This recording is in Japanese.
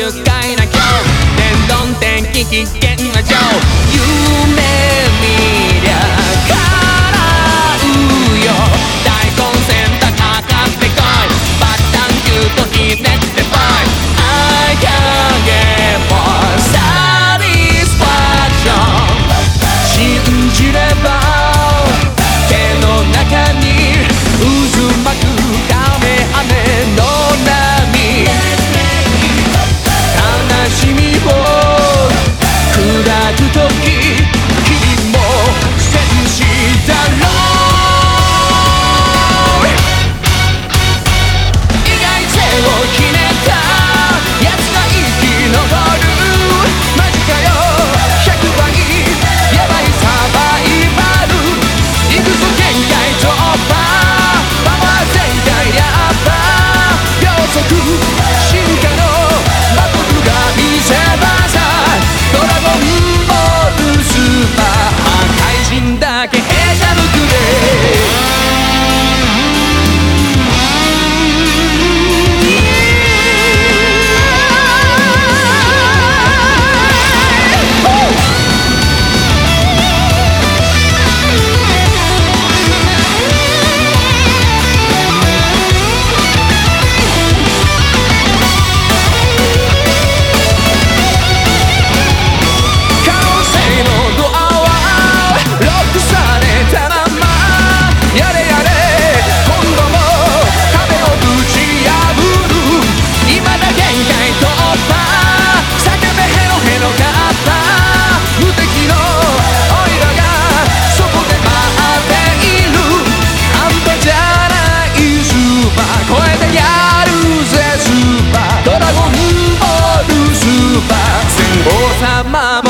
愉快な今日電動天気危険な情。夢見りゃ王様も